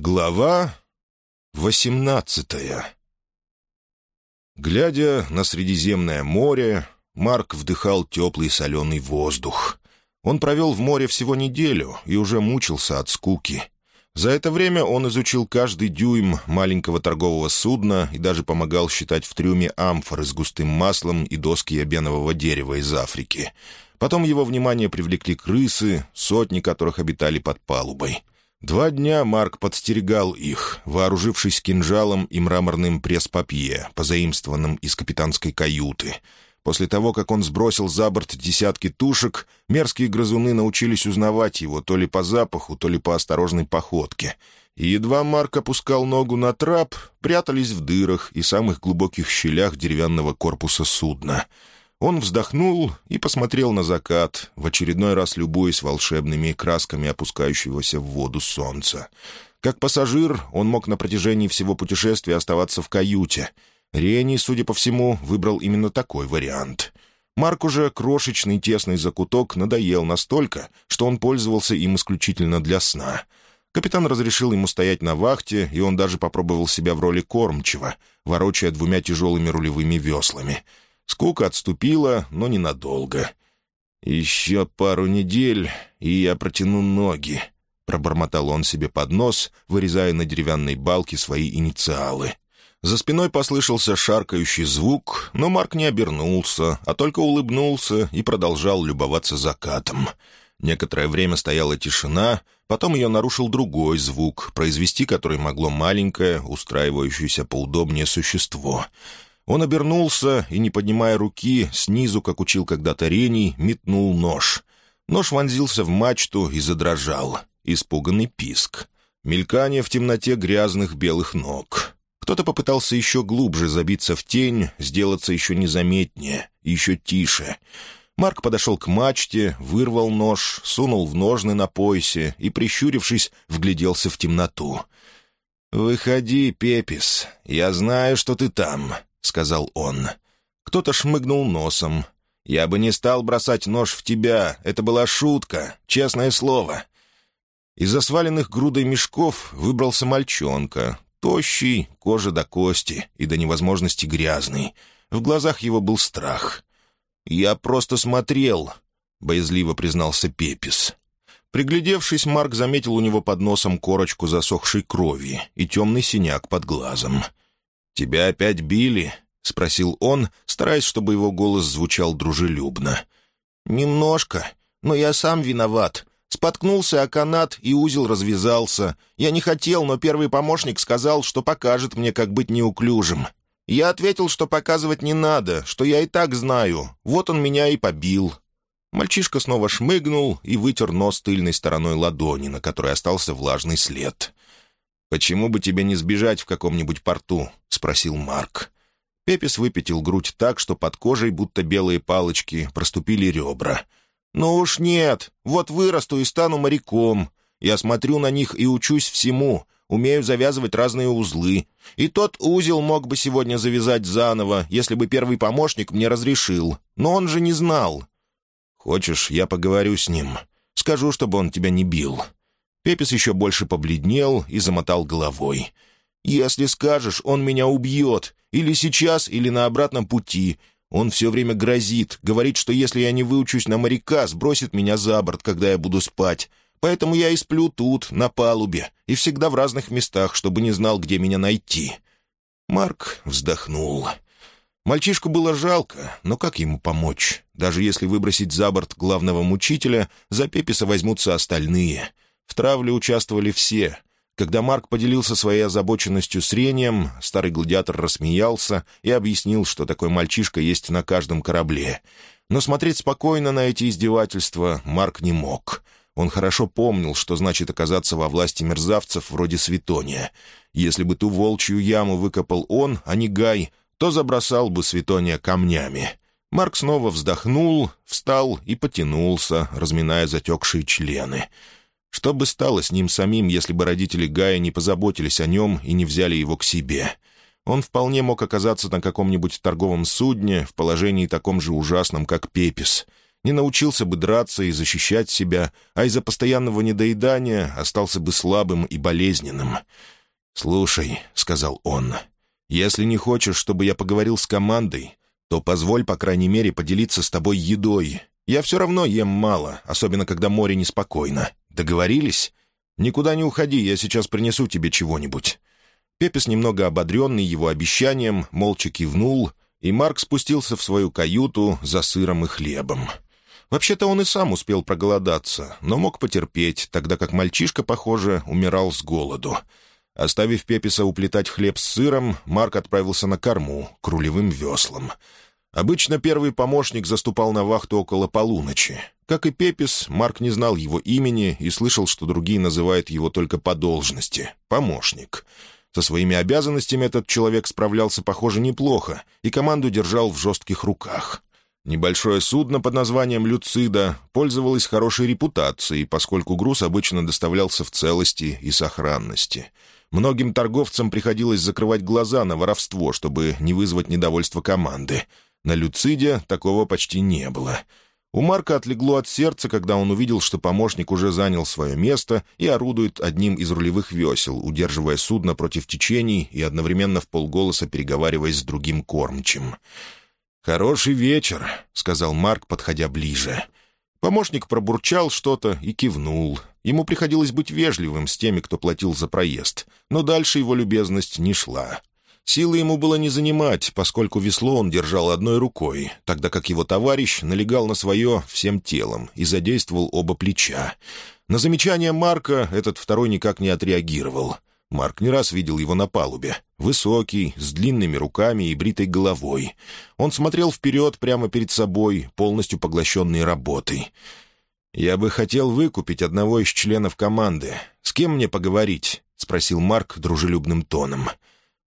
Глава восемнадцатая Глядя на Средиземное море, Марк вдыхал теплый соленый воздух. Он провел в море всего неделю и уже мучился от скуки. За это время он изучил каждый дюйм маленького торгового судна и даже помогал считать в трюме амфоры с густым маслом и доски ябенового дерева из Африки. Потом его внимание привлекли крысы, сотни которых обитали под палубой — Два дня Марк подстерегал их, вооружившись кинжалом и мраморным пресс-папье, позаимствованным из капитанской каюты. После того, как он сбросил за борт десятки тушек, мерзкие грызуны научились узнавать его то ли по запаху, то ли по осторожной походке. И едва Марк опускал ногу на трап, прятались в дырах и самых глубоких щелях деревянного корпуса судна — он вздохнул и посмотрел на закат, в очередной раз любуясь волшебными красками опускающегося в воду солнца. Как пассажир, он мог на протяжении всего путешествия оставаться в каюте. Рени, судя по всему, выбрал именно такой вариант. Марк уже крошечный тесный закуток надоел настолько, что он пользовался им исключительно для сна. Капитан разрешил ему стоять на вахте, и он даже попробовал себя в роли кормчего, ворочая двумя тяжелыми рулевыми веслами — Скука отступила, но ненадолго. «Еще пару недель, и я протяну ноги», — пробормотал он себе под нос, вырезая на деревянной балке свои инициалы. За спиной послышался шаркающий звук, но Марк не обернулся, а только улыбнулся и продолжал любоваться закатом. Некоторое время стояла тишина, потом ее нарушил другой звук, произвести который могло маленькое, устраивающееся поудобнее существо — он обернулся и, не поднимая руки, снизу, как учил когда-то Рений, метнул нож. Нож вонзился в мачту и задрожал. Испуганный писк. Мелькание в темноте грязных белых ног. Кто-то попытался еще глубже забиться в тень, сделаться еще незаметнее, еще тише. Марк подошел к мачте, вырвал нож, сунул в ножны на поясе и, прищурившись, вгляделся в темноту. «Выходи, Пепис, я знаю, что ты там. — сказал он. Кто-то шмыгнул носом. «Я бы не стал бросать нож в тебя. Это была шутка, честное слово». Из-за сваленных грудой мешков выбрался мальчонка. Тощий, кожа до кости и до невозможности грязный. В глазах его был страх. «Я просто смотрел», — боязливо признался Пепис. Приглядевшись, Марк заметил у него под носом корочку засохшей крови и темный синяк под глазом. «Тебя опять били?» — спросил он, стараясь, чтобы его голос звучал дружелюбно. «Немножко, но я сам виноват. Споткнулся о канат, и узел развязался. Я не хотел, но первый помощник сказал, что покажет мне, как быть неуклюжим. Я ответил, что показывать не надо, что я и так знаю. Вот он меня и побил». Мальчишка снова шмыгнул и вытер нос тыльной стороной ладони, на которой остался влажный след. «Почему бы тебе не сбежать в каком-нибудь порту?» — спросил Марк. Пепис выпятил грудь так, что под кожей, будто белые палочки, проступили ребра. «Ну уж нет, вот вырасту и стану моряком. Я смотрю на них и учусь всему, умею завязывать разные узлы. И тот узел мог бы сегодня завязать заново, если бы первый помощник мне разрешил. Но он же не знал». «Хочешь, я поговорю с ним? Скажу, чтобы он тебя не бил». Пепис еще больше побледнел и замотал головой. «Если скажешь, он меня убьет. Или сейчас, или на обратном пути. Он все время грозит, говорит, что если я не выучусь на моряка, сбросит меня за борт, когда я буду спать. Поэтому я и сплю тут, на палубе, и всегда в разных местах, чтобы не знал, где меня найти». Марк вздохнул. Мальчишку было жалко, но как ему помочь? Даже если выбросить за борт главного мучителя, за Пеписа возьмутся остальные — в травле участвовали все. Когда Марк поделился своей озабоченностью с Рением, старый гладиатор рассмеялся и объяснил, что такой мальчишка есть на каждом корабле. Но смотреть спокойно на эти издевательства Марк не мог. Он хорошо помнил, что значит оказаться во власти мерзавцев вроде Светония. Если бы ту волчью яму выкопал он, а не Гай, то забросал бы Светония камнями. Марк снова вздохнул, встал и потянулся, разминая затекшие члены. Что бы стало с ним самим, если бы родители Гая не позаботились о нем и не взяли его к себе? Он вполне мог оказаться на каком-нибудь торговом судне в положении таком же ужасном, как Пепис. не научился бы драться и защищать себя, а из-за постоянного недоедания остался бы слабым и болезненным. «Слушай», — сказал он, — «если не хочешь, чтобы я поговорил с командой, то позволь, по крайней мере, поделиться с тобой едой. Я все равно ем мало, особенно когда море неспокойно. Договорились? Никуда не уходи, я сейчас принесу тебе чего-нибудь». Пепес, немного ободренный его обещанием, молча кивнул, и Марк спустился в свою каюту за сыром и хлебом. Вообще-то он и сам успел проголодаться, но мог потерпеть, тогда как мальчишка, похоже, умирал с голоду. Оставив Пеписа уплетать хлеб с сыром, Марк отправился на корму, к рулевым веслам. Обычно первый помощник заступал на вахту около полуночи. Как и Пепис, Марк не знал его имени и слышал, что другие называют его только по должности — помощник. Со своими обязанностями этот человек справлялся, похоже, неплохо, и команду держал в жестких руках. Небольшое судно под названием «Люцида» пользовалось хорошей репутацией, поскольку груз обычно доставлялся в целости и сохранности — Многим торговцам приходилось закрывать глаза на воровство, чтобы не вызвать недовольство команды. На Люциде такого почти не было. У Марка отлегло от сердца, когда он увидел, что помощник уже занял свое место и орудует одним из рулевых весел, удерживая судно против течений и одновременно в полголоса переговариваясь с другим кормчим. «Хороший вечер», — сказал Марк, подходя ближе. Помощник пробурчал что-то и кивнул. Ему приходилось быть вежливым с теми, кто платил за проезд, но дальше его любезность не шла. Силы ему было не занимать, поскольку весло он держал одной рукой, тогда как его товарищ налегал на свое всем телом и задействовал оба плеча. На замечание Марка этот второй никак не отреагировал. Марк не раз видел его на палубе. Высокий, с длинными руками и бритой головой. Он смотрел вперед прямо перед собой, полностью поглощенный работой. «Я бы хотел выкупить одного из членов команды. С кем мне поговорить?» — спросил Марк дружелюбным тоном.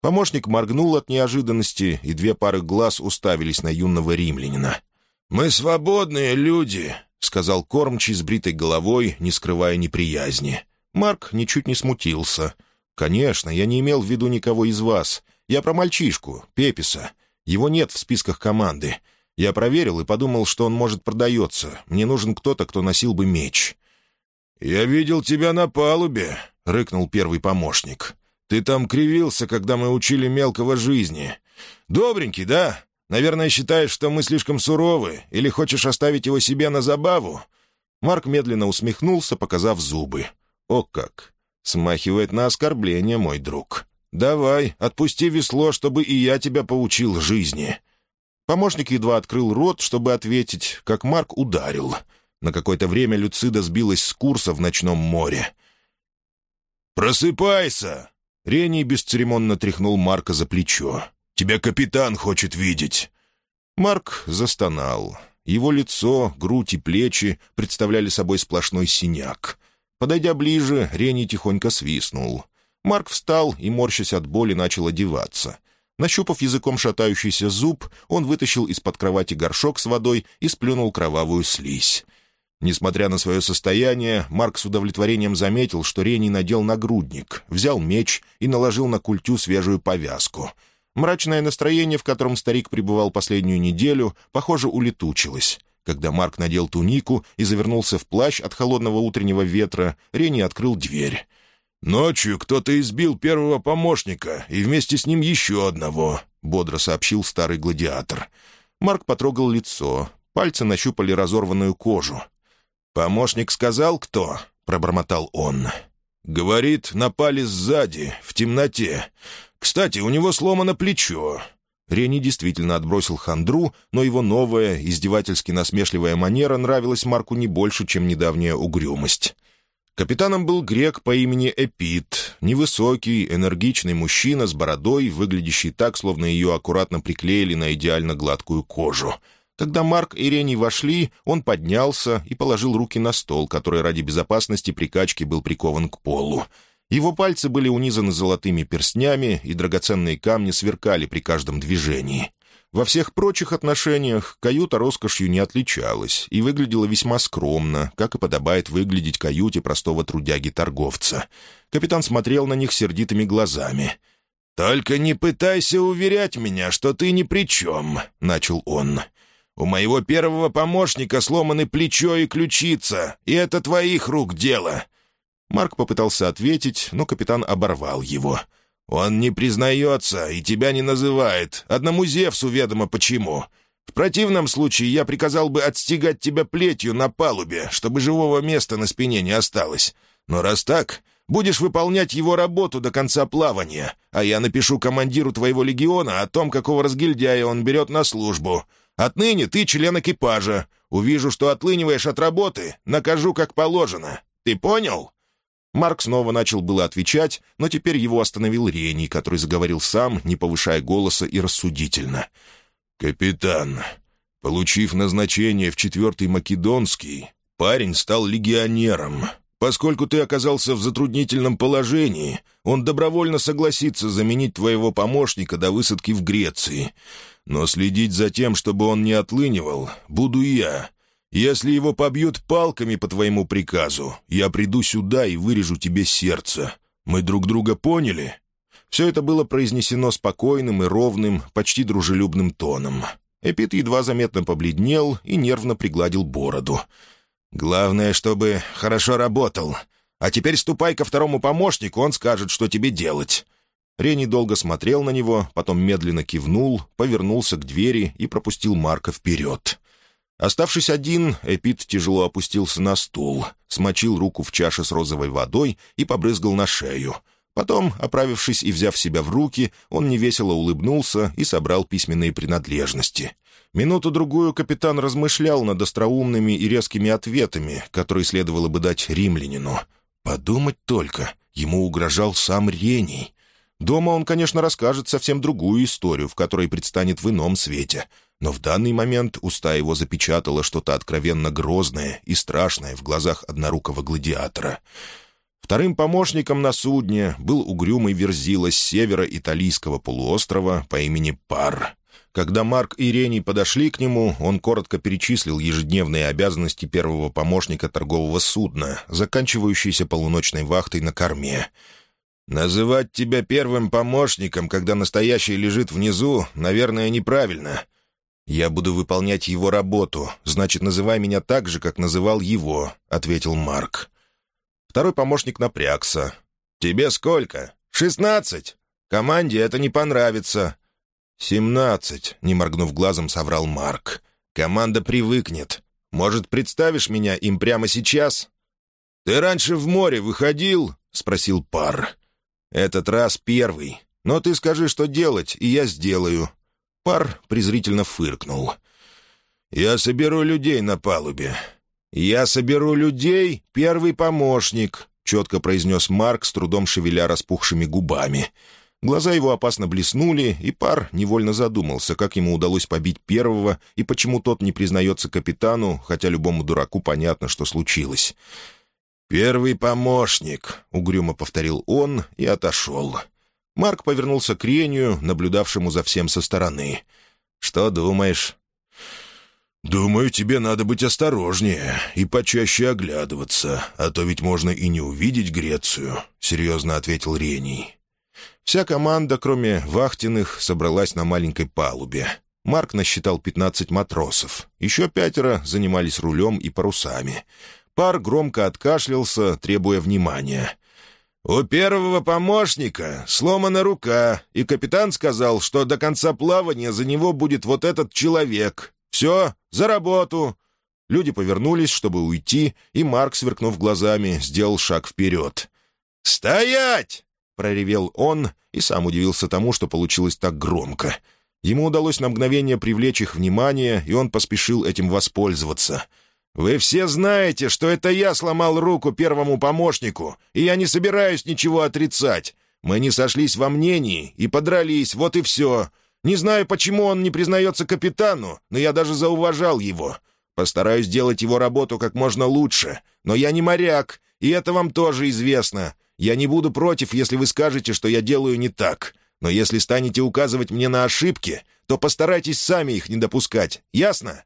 Помощник моргнул от неожиданности, и две пары глаз уставились на юного римлянина. «Мы свободные люди», — сказал кормчий с бритой головой, не скрывая неприязни. Марк ничуть не смутился — «Конечно, я не имел в виду никого из вас. Я про мальчишку, Пеписа. Его нет в списках команды. Я проверил и подумал, что он, может, продается. Мне нужен кто-то, кто носил бы меч». «Я видел тебя на палубе», — рыкнул первый помощник. «Ты там кривился, когда мы учили мелкого жизни. Добренький, да? Наверное, считаешь, что мы слишком суровы, или хочешь оставить его себе на забаву?» Марк медленно усмехнулся, показав зубы. «О как! Смахивает на оскорбление, мой друг. Давай, отпусти весло, чтобы и я тебя поучил жизни». Помощник едва открыл рот, чтобы ответить, как Марк ударил. На какое-то время Люцида сбилась с курса в ночном море. «Просыпайся!» Рений бесцеремонно тряхнул Марка за плечо. «Тебя капитан хочет видеть!» Марк застонал. Его лицо, грудь и плечи представляли собой сплошной синяк. Подойдя ближе, Рени тихонько свистнул. Марк встал и, морщась от боли, начал одеваться. Нащупав языком шатающийся зуб, он вытащил из-под кровати горшок с водой и сплюнул кровавую слизь. Несмотря на свое состояние, Марк с удовлетворением заметил, что Рени надел нагрудник, взял меч и наложил на культю свежую повязку. Мрачное настроение, в котором старик пребывал последнюю неделю, похоже, улетучилось. Когда Марк надел тунику и завернулся в плащ от холодного утреннего ветра, Рени открыл дверь. «Ночью кто-то избил первого помощника и вместе с ним еще одного», — бодро сообщил старый гладиатор. Марк потрогал лицо. Пальцы нащупали разорванную кожу. «Помощник сказал, кто?» — пробормотал он. «Говорит, напали сзади, в темноте. Кстати, у него сломано плечо. Рени действительно отбросил хандру, но его новая, издевательски насмешливая манера нравилась Марку не больше, чем недавняя угрюмость. Капитаном был грек по имени Эпит, невысокий, энергичный мужчина с бородой, выглядящий так, словно ее аккуратно приклеили на идеально гладкую кожу. Когда Марк и Рени вошли, он поднялся и положил руки на стол, который ради безопасности прикачки был прикован к полу. Его пальцы были унизаны золотыми перстнями, и драгоценные камни сверкали при каждом движении. Во всех прочих отношениях каюта роскошью не отличалась и выглядела весьма скромно, как и подобает выглядеть каюте простого трудяги-торговца. Капитан смотрел на них сердитыми глазами. «Только не пытайся уверять меня, что ты ни при чем», — начал он. У моего первого помощника сломаны плечо и ключица, и это твоих рук дело». Марк попытался ответить, но капитан оборвал его. «Он не признается и тебя не называет. Одному Зевсу ведомо почему. В противном случае я приказал бы отстегать тебя плетью на палубе, чтобы живого места на спине не осталось. Но раз так, будешь выполнять его работу до конца плавания, а я напишу командиру твоего легиона о том, какого разгильдяя он берет на службу. Отныне ты член экипажа. Увижу, что отлыниваешь от работы, накажу как положено. Ты понял?» Марк снова начал было отвечать, но теперь его остановил Рений, который заговорил сам, не повышая голоса и рассудительно. «Капитан, получив назначение в четвертый Македонский, парень стал легионером. Поскольку ты оказался в затруднительном положении, он добровольно согласится заменить твоего помощника до высадки в Греции. Но следить за тем, чтобы он не отлынивал, буду я. Если его побьют палками по твоему приказу, я приду сюда и вырежу тебе сердце. Мы друг друга поняли?» Все это было произнесено спокойным и ровным, почти дружелюбным тоном. Эпит едва заметно побледнел и нервно пригладил бороду. «Главное, чтобы хорошо работал. А теперь ступай ко второму помощнику, он скажет, что тебе делать». Рени долго смотрел на него, потом медленно кивнул, повернулся к двери и пропустил Марка вперед. Оставшись один, Эпит тяжело опустился на стул, смочил руку в чаше с розовой водой и побрызгал на шею — Потом, оправившись и взяв себя в руки, он невесело улыбнулся и собрал письменные принадлежности. Минуту-другую капитан размышлял над остроумными и резкими ответами, которые следовало бы дать римлянину. Подумать только, ему угрожал сам Рений. Дома он, конечно, расскажет совсем другую историю, в которой предстанет в ином свете. Но в данный момент уста его запечатало что-то откровенно грозное и страшное в глазах однорукого гладиатора — Вторым помощником на судне был угрюмый верзила с севера италийского полуострова по имени Пар. Когда Марк и Рений подошли к нему, он коротко перечислил ежедневные обязанности первого помощника торгового судна, заканчивающейся полуночной вахтой на корме. «Называть тебя первым помощником, когда настоящий лежит внизу, наверное, неправильно. Я буду выполнять его работу, значит, называй меня так же, как называл его», — ответил Марк. Второй помощник напрягся. «Тебе сколько? Шестнадцать? Команде это не понравится». «Семнадцать», — не моргнув глазом, соврал Марк. «Команда привыкнет. Может, представишь меня им прямо сейчас?» «Ты раньше в море выходил?» — спросил Пар. «Этот раз первый. Но ты скажи, что делать, и я сделаю». Пар презрительно фыркнул. «Я соберу людей на палубе. «Я соберу людей, первый помощник», — четко произнес Марк, с трудом шевеля распухшими губами. Глаза его опасно блеснули, и пар невольно задумался, как ему удалось побить первого и почему тот не признается капитану, хотя любому дураку понятно, что случилось. «Первый помощник», — угрюмо повторил он и отошел. Марк повернулся к Рению, наблюдавшему за всем со стороны. «Что думаешь?» «Думаю, тебе надо быть осторожнее и почаще оглядываться, а то ведь можно и не увидеть Грецию», — серьезно ответил Рений. Вся команда, кроме вахтенных, собралась на маленькой палубе. Марк насчитал пятнадцать матросов. Еще пятеро занимались рулем и парусами. Пар громко откашлялся, требуя внимания. «У первого помощника сломана рука, и капитан сказал, что до конца плавания за него будет вот этот человек. Все, за работу!» Люди повернулись, чтобы уйти, и Марк, сверкнув глазами, сделал шаг вперед. «Стоять!» — проревел он, и сам удивился тому, что получилось так громко. Ему удалось на мгновение привлечь их внимание, и он поспешил этим воспользоваться. «Вы все знаете, что это я сломал руку первому помощнику, и я не собираюсь ничего отрицать. Мы не сошлись во мнении и подрались, вот и все. Не знаю, почему он не признается капитану, но я даже зауважал его. Постараюсь делать его работу как можно лучше. Но я не моряк, и это вам тоже известно. Я не буду против, если вы скажете, что я делаю не так. Но если станете указывать мне на ошибки, то постарайтесь сами их не допускать. Ясно?»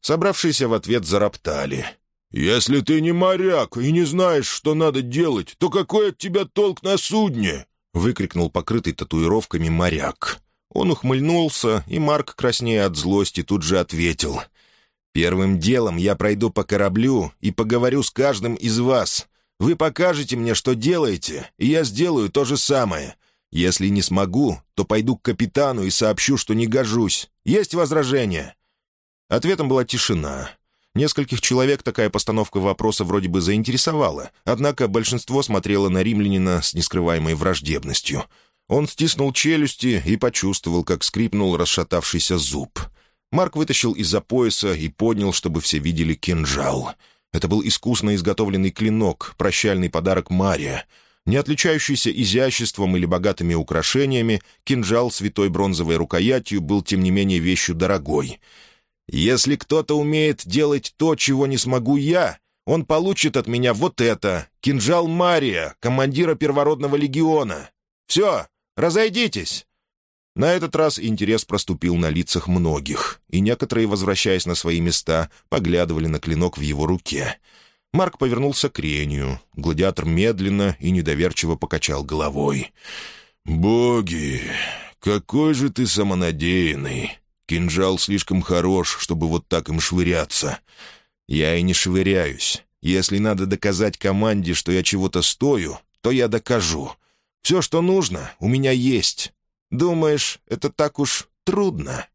Собравшиеся в ответ зароптали. «Если ты не моряк и не знаешь, что надо делать, то какой от тебя толк на судне?» — выкрикнул покрытый татуировками моряк. Он ухмыльнулся, и Марк, краснея от злости, тут же ответил — Первым делом я пройду по кораблю и поговорю с каждым из вас. Вы покажете мне, что делаете, и я сделаю то же самое. Если не смогу, то пойду к капитану и сообщу, что не гожусь. Есть возражения?» Ответом была тишина. Нескольких человек такая постановка вопроса вроде бы заинтересовала, однако большинство смотрело на римлянина с нескрываемой враждебностью. Он стиснул челюсти и почувствовал, как скрипнул расшатавшийся зуб. Марк вытащил из-за пояса и поднял, чтобы все видели кинжал. Это был искусно изготовленный клинок, прощальный подарок Мария. Не отличающийся изяществом или богатыми украшениями, кинжал с витой бронзовой рукоятью был, тем не менее, вещью дорогой — если кто-то умеет делать то, чего не смогу я, он получит от меня вот это — кинжал Мария, командира первородного легиона. Все, разойдитесь!» На этот раз интерес проступил на лицах многих, и некоторые, возвращаясь на свои места, поглядывали на клинок в его руке. Марк повернулся к Рению. Гладиатор медленно и недоверчиво покачал головой. «Боги, какой же ты самонадеянный! Кинжал слишком хорош, чтобы вот так им швыряться. Я и не швыряюсь. Если надо доказать команде, что я чего-то стою, то я докажу. Все, что нужно, у меня есть. Думаешь, это так уж трудно?»